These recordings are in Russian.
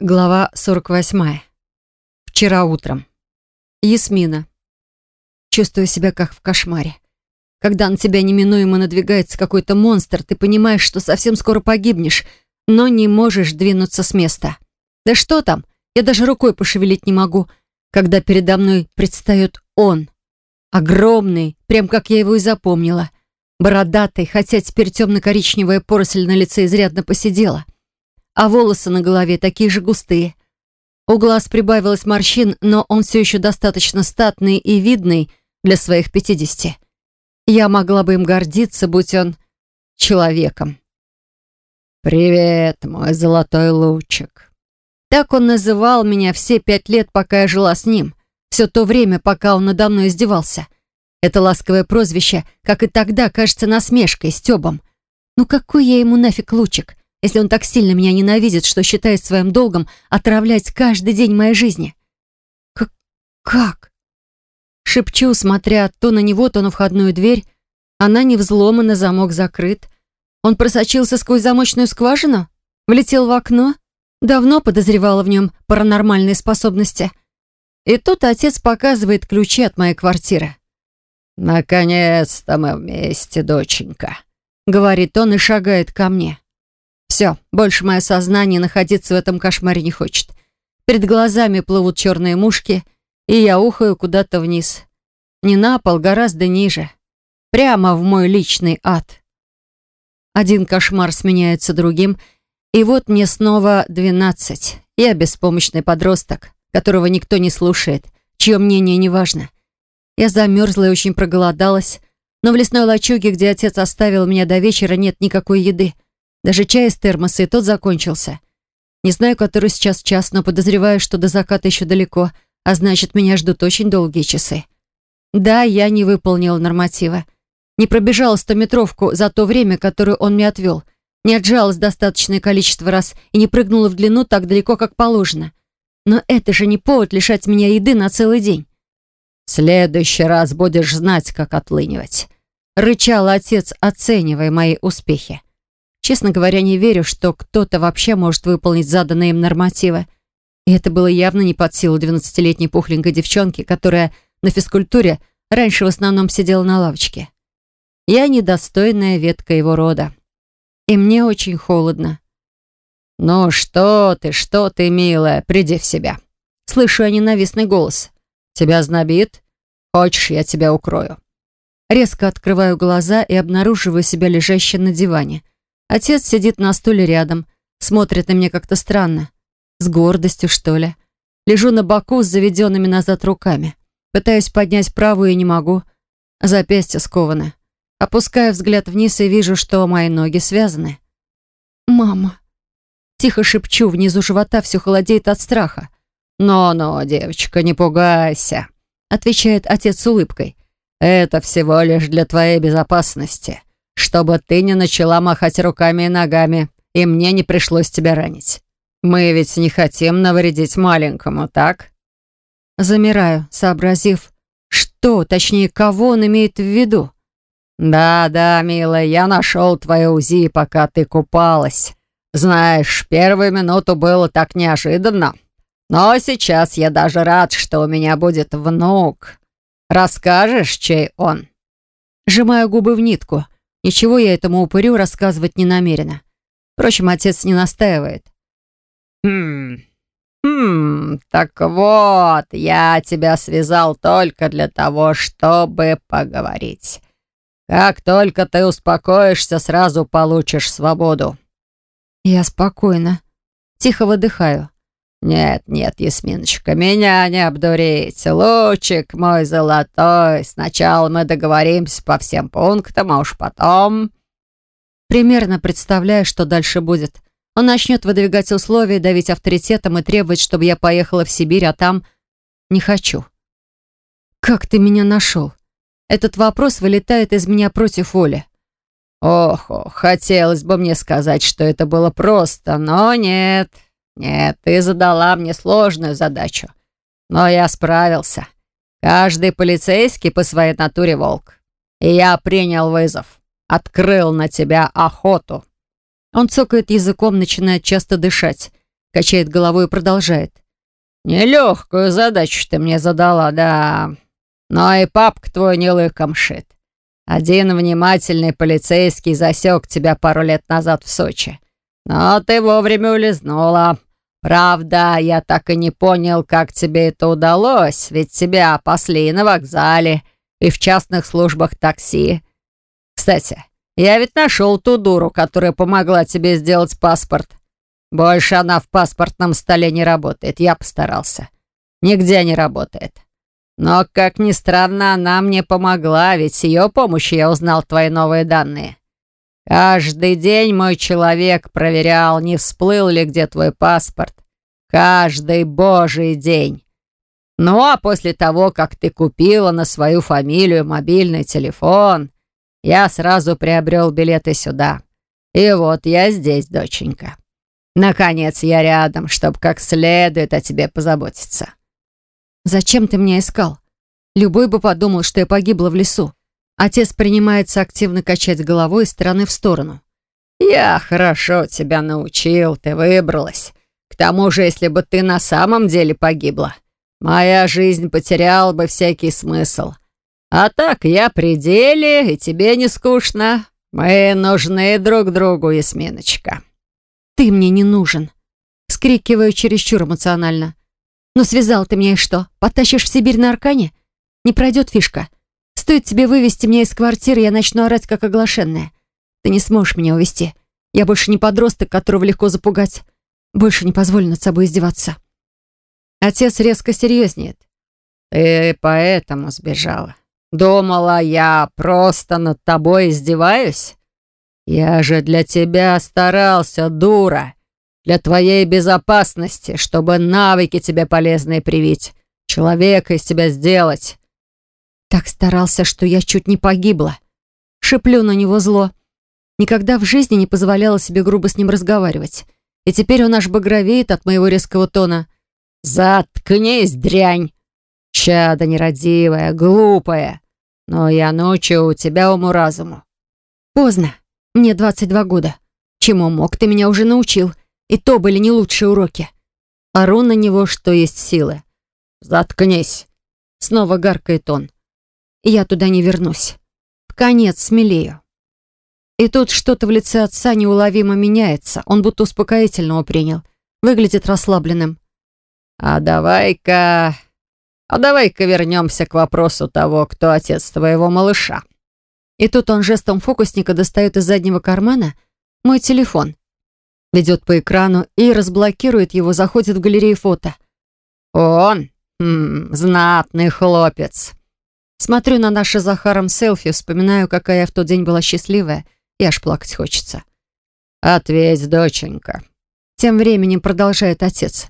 Глава 48. Вчера утром. Ясмина. Чувствую себя как в кошмаре. Когда на тебя неминуемо надвигается какой-то монстр, ты понимаешь, что совсем скоро погибнешь, но не можешь двинуться с места. Да что там, я даже рукой пошевелить не могу, когда передо мной предстает он. Огромный, прям как я его и запомнила. Бородатый, хотя теперь темно-коричневая поросль на лице изрядно посидела а волосы на голове такие же густые. У глаз прибавилось морщин, но он все еще достаточно статный и видный для своих пятидесяти. Я могла бы им гордиться, будь он человеком. «Привет, мой золотой лучик». Так он называл меня все пять лет, пока я жила с ним. Все то время, пока он надо мной издевался. Это ласковое прозвище, как и тогда, кажется насмешкой, стебом. Ну какой я ему нафиг лучик? Если он так сильно меня ненавидит, что считает своим долгом отравлять каждый день моей жизни? Как? Как? Шепчу, смотря то на него, то на входную дверь. Она не взломана, замок закрыт. Он просочился сквозь замочную скважину? Влетел в окно? Давно подозревала в нем паранормальные способности. И тут отец показывает ключи от моей квартиры. «Наконец-то мы вместе, доченька», — говорит он и шагает ко мне. Все, больше мое сознание находиться в этом кошмаре не хочет. Перед глазами плывут черные мушки, и я ухаю куда-то вниз. Не на пол, гораздо ниже. Прямо в мой личный ад. Один кошмар сменяется другим, и вот мне снова двенадцать. Я беспомощный подросток, которого никто не слушает, чье мнение не важно. Я замерзла и очень проголодалась, но в лесной лачуге, где отец оставил меня до вечера, нет никакой еды. Даже чай из термоса, и тот закончился. Не знаю, который сейчас час, но подозреваю, что до заката еще далеко, а значит, меня ждут очень долгие часы. Да, я не выполнила норматива. Не пробежала стометровку за то время, которое он мне отвел. Не отжалась достаточное количество раз и не прыгнула в длину так далеко, как положено. Но это же не повод лишать меня еды на целый день. «В следующий раз будешь знать, как отлынивать», — рычал отец, оценивая мои успехи. Честно говоря, не верю, что кто-то вообще может выполнить заданные им нормативы. И это было явно не под силу 12-летней пухленькой девчонки, которая на физкультуре раньше в основном сидела на лавочке. Я недостойная ветка его рода. И мне очень холодно. «Ну что ты, что ты, милая, приди в себя!» Слышу я ненавистный голос. «Тебя знобит? Хочешь, я тебя укрою?» Резко открываю глаза и обнаруживаю себя лежащей на диване – Отец сидит на стуле рядом, смотрит на меня как-то странно. С гордостью, что ли. Лежу на боку с заведенными назад руками. Пытаюсь поднять правую и не могу. Запястье скованы. Опускаю взгляд вниз и вижу, что мои ноги связаны. «Мама!» Тихо шепчу, внизу живота все холодеет от страха. «Но-но, девочка, не пугайся», — отвечает отец с улыбкой. «Это всего лишь для твоей безопасности чтобы ты не начала махать руками и ногами, и мне не пришлось тебя ранить. Мы ведь не хотим навредить маленькому, так?» Замираю, сообразив, что, точнее, кого он имеет в виду. «Да-да, милая, я нашел твое УЗИ, пока ты купалась. Знаешь, первую минуту было так неожиданно. Но сейчас я даже рад, что у меня будет внук. Расскажешь, чей он?» Сжимаю губы в нитку. Ничего я этому упырю рассказывать не намерена. Впрочем, отец не настаивает. «Хм... Хм... Так вот, я тебя связал только для того, чтобы поговорить. Как только ты успокоишься, сразу получишь свободу». Я спокойно. Тихо выдыхаю. «Нет, нет, Ясминочка, меня не обдурить. Лучик мой золотой. Сначала мы договоримся по всем пунктам, а уж потом...» Примерно представляю, что дальше будет. Он начнет выдвигать условия, давить авторитетом и требовать, чтобы я поехала в Сибирь, а там... Не хочу. «Как ты меня нашел?» Этот вопрос вылетает из меня против воли. «Ох, ох, хотелось бы мне сказать, что это было просто, но нет. «Нет, ты задала мне сложную задачу. Но я справился. Каждый полицейский по своей натуре волк. И я принял вызов. Открыл на тебя охоту». Он цокает языком, начинает часто дышать. качает головой и продолжает. «Нелегкую задачу ты мне задала, да. Но и папка твой не лыком шит. Один внимательный полицейский засек тебя пару лет назад в Сочи. Но ты вовремя улизнула. Правда, я так и не понял, как тебе это удалось, ведь тебя пасли на вокзале, и в частных службах такси. Кстати, я ведь нашел ту дуру, которая помогла тебе сделать паспорт. Больше она в паспортном столе не работает, я постарался. Нигде не работает. Но, как ни странно, она мне помогла, ведь с ее помощью я узнал твои новые данные. Каждый день мой человек проверял, не всплыл ли где твой паспорт. Каждый божий день. Ну а после того, как ты купила на свою фамилию мобильный телефон, я сразу приобрел билеты сюда. И вот я здесь, доченька. Наконец я рядом, чтобы как следует о тебе позаботиться. Зачем ты меня искал? Любой бы подумал, что я погибла в лесу. Отец принимается активно качать головой из стороны в сторону. «Я хорошо тебя научил, ты выбралась. К тому же, если бы ты на самом деле погибла, моя жизнь потеряла бы всякий смысл. А так я при деле, и тебе не скучно. Мы нужны друг другу, Ясминочка». «Ты мне не нужен», — скрикиваю чересчур эмоционально. «Но связал ты меня и что, потащишь в Сибирь на Аркане? Не пройдет фишка. Стоит тебе вывести меня из квартиры, я начну орать, как оглашенная. Ты не сможешь меня увести. Я больше не подросток, которого легко запугать. Больше не позволю над собой издеваться. Отец резко серьезнеет. Ты поэтому сбежала. Думала, я просто над тобой издеваюсь? Я же для тебя старался, дура. Для твоей безопасности, чтобы навыки тебе полезные привить. Человека из тебя сделать. Так старался, что я чуть не погибла. Шиплю на него зло. Никогда в жизни не позволяла себе грубо с ним разговаривать. И теперь он аж багровеет от моего резкого тона. «Заткнись, дрянь! Чада нерадивая, глупая. Но я научу тебя уму-разуму». «Поздно. Мне 22 года. Чему мог, ты меня уже научил. И то были не лучшие уроки». Ору на него, что есть силы. «Заткнись!» Снова гаркает он я туда не вернусь. В конец смелею. И тут что-то в лице отца неуловимо меняется. Он будто успокоительного принял. Выглядит расслабленным. «А давай-ка... А давай-ка вернемся к вопросу того, кто отец твоего малыша». И тут он жестом фокусника достает из заднего кармана мой телефон. Ведет по экрану и разблокирует его, заходит в галерею фото. «Он? -м, знатный хлопец. Смотрю на наши с Захаром селфи, вспоминаю, какая я в тот день была счастливая, и аж плакать хочется. «Ответь, доченька». Тем временем продолжает отец.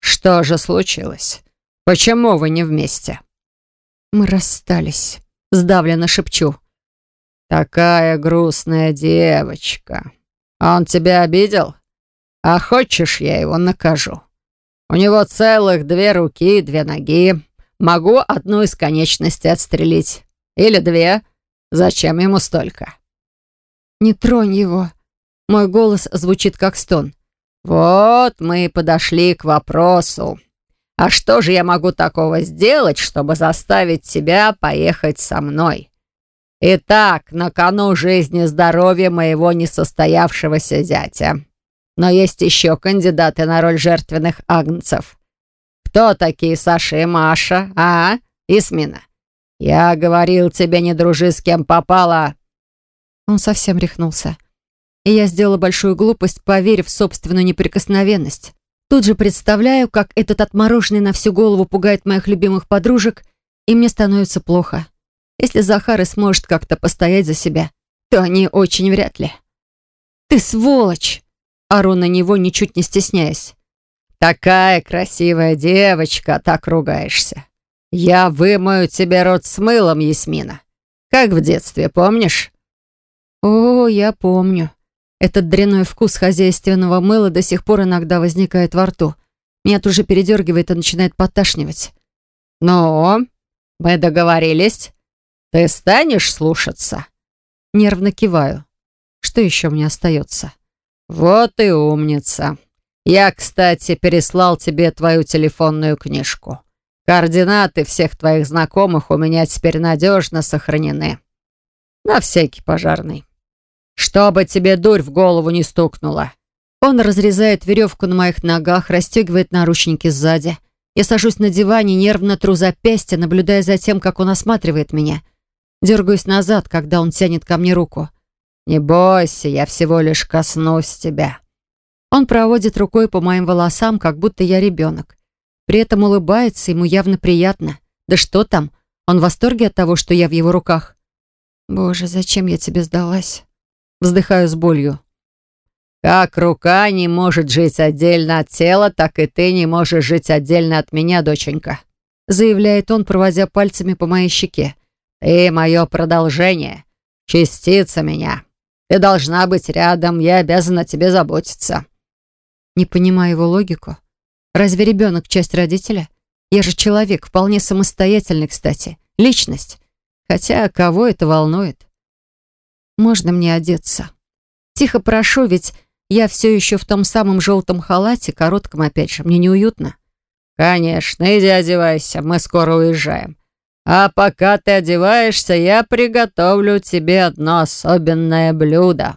«Что же случилось? Почему вы не вместе?» «Мы расстались», — сдавленно шепчу. «Такая грустная девочка. Он тебя обидел? А хочешь, я его накажу? У него целых две руки и две ноги, Могу одну из конечностей отстрелить. Или две. Зачем ему столько?» «Не тронь его». Мой голос звучит как стон. «Вот мы и подошли к вопросу. А что же я могу такого сделать, чтобы заставить тебя поехать со мной? Итак, на кону жизни и здоровья моего несостоявшегося зятя. Но есть еще кандидаты на роль жертвенных агнцев. Кто такие Саша и Маша, а, Исмина? Я говорил тебе, не дружи с кем попало. Он совсем рехнулся. И я сделала большую глупость, поверив в собственную неприкосновенность. Тут же представляю, как этот отмороженный на всю голову пугает моих любимых подружек, и мне становится плохо. Если Захар и сможет как-то постоять за себя, то они очень вряд ли. «Ты сволочь!» Ору на него, ничуть не стесняясь. Такая красивая девочка, так ругаешься. Я вымою тебе рот с мылом, Ясмина. Как в детстве, помнишь? О, я помню. Этот дрянной вкус хозяйственного мыла до сих пор иногда возникает во рту. Меня тут же передергивает и начинает поташнивать. «Ну, мы договорились. Ты станешь слушаться?» Нервно киваю. Что еще мне остается? «Вот и умница. Я, кстати, переслал тебе твою телефонную книжку. Координаты всех твоих знакомых у меня теперь надежно сохранены. На всякий пожарный. Чтобы тебе дурь в голову не стукнула. Он разрезает веревку на моих ногах, расстегивает наручники сзади. Я сажусь на диване, нервно тру запястье, наблюдая за тем, как он осматривает меня. Дергаюсь назад, когда он тянет ко мне руку. «Не бойся, я всего лишь коснусь тебя». Он проводит рукой по моим волосам, как будто я ребенок. При этом улыбается, ему явно приятно. Да что там, он в восторге от того, что я в его руках. Боже, зачем я тебе сдалась? Вздыхаю с болью. Как рука не может жить отдельно от тела, так и ты не можешь жить отдельно от меня, доченька. Заявляет он, проводя пальцами по моей щеке. Ты мое продолжение, частица меня. Ты должна быть рядом, я обязана тебе заботиться. Не понимаю его логику. Разве ребенок часть родителя? Я же человек, вполне самостоятельный, кстати. Личность. Хотя кого это волнует? Можно мне одеться? Тихо прошу, ведь я все еще в том самом желтом халате, коротком опять же. Мне неуютно. Конечно, иди одевайся, мы скоро уезжаем. А пока ты одеваешься, я приготовлю тебе одно особенное блюдо.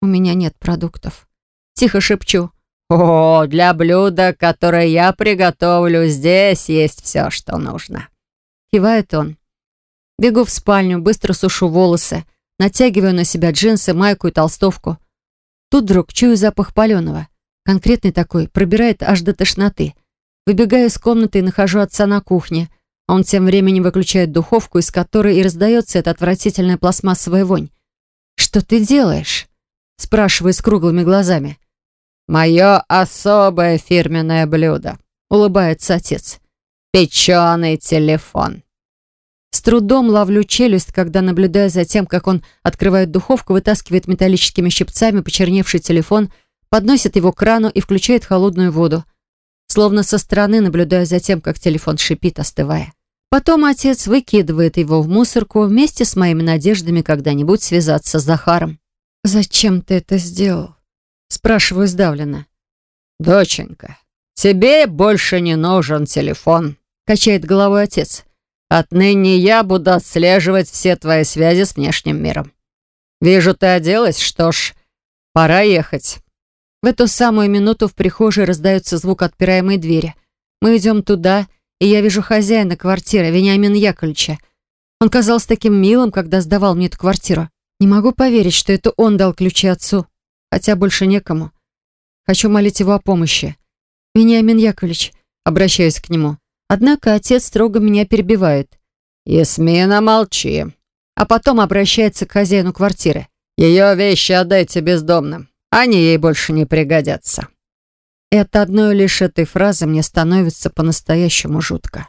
У меня нет продуктов. Тихо шепчу. «О, для блюда, которое я приготовлю, здесь есть все, что нужно». Кивает он. Бегу в спальню, быстро сушу волосы, натягиваю на себя джинсы, майку и толстовку. Тут вдруг чую запах паленого. Конкретный такой, пробирает аж до тошноты. Выбегаю из комнаты и нахожу отца на кухне. Он тем временем выключает духовку, из которой и раздается эта отвратительная пластмассовая вонь. «Что ты делаешь?» Спрашиваю с круглыми глазами. «Мое особое фирменное блюдо», — улыбается отец. «Печеный телефон». С трудом ловлю челюсть, когда наблюдаю за тем, как он открывает духовку, вытаскивает металлическими щипцами почерневший телефон, подносит его к крану и включает холодную воду. Словно со стороны наблюдаю за тем, как телефон шипит, остывая. Потом отец выкидывает его в мусорку вместе с моими надеждами когда-нибудь связаться с Захаром. «Зачем ты это сделал?» Спрашиваю сдавленно. «Доченька, тебе больше не нужен телефон», — качает головой отец. «Отныне я буду отслеживать все твои связи с внешним миром. Вижу, ты оделась, что ж, пора ехать». В эту самую минуту в прихожей раздается звук отпираемой двери. Мы идем туда, и я вижу хозяина квартиры, Вениамина Яковлевича. Он казался таким милым, когда сдавал мне эту квартиру. Не могу поверить, что это он дал ключи отцу хотя больше некому. Хочу молить его о помощи. «Вениамин Яковлевич», обращаюсь к нему. Однако отец строго меня перебивает. «Ясмина, молчи». А потом обращается к хозяину квартиры. «Ее вещи отдайте бездомным. Они ей больше не пригодятся». И от одной лишь этой фразы мне становится по-настоящему жутко.